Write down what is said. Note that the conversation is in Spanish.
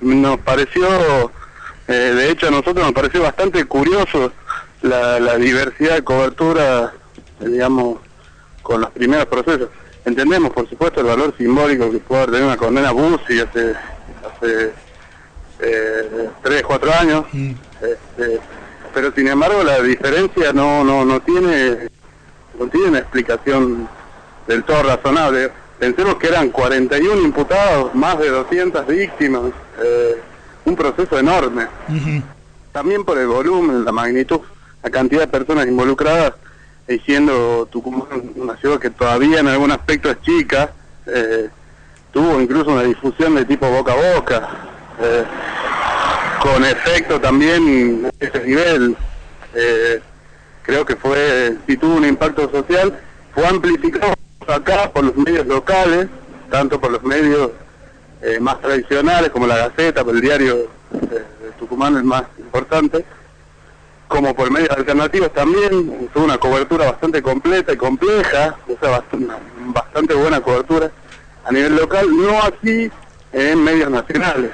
nos pareció, eh, de hecho a nosotros nos pareció bastante curioso la, la diversidad de cobertura, digamos, con los primeros procesos. Entendemos, por supuesto, el valor simbólico que puede tener una condena a Bussi hace, hace eh, tres, cuatro años, este, pero sin embargo la diferencia no, no, no tiene no tiene una explicación del todo razonable. Pensemos que eran 41 imputados, más de 200 víctimas, eh, un proceso enorme. También por el volumen, la magnitud, la cantidad de personas involucradas, y siendo Tucumán una ciudad que todavía en algún aspecto es chica, eh, tuvo incluso una difusión de tipo boca a boca, eh, con efecto también de ese nivel. Creo que fue, si tuvo un impacto social, fue amplificado acá por los medios locales, tanto por los medios eh, más tradicionales como la Gaceta, por el diario eh, de Tucumán el más importante, como por medios alternativos también, tuvo una cobertura bastante completa y compleja, o sea, bastante, bastante buena cobertura a nivel local, no así en medios nacionales.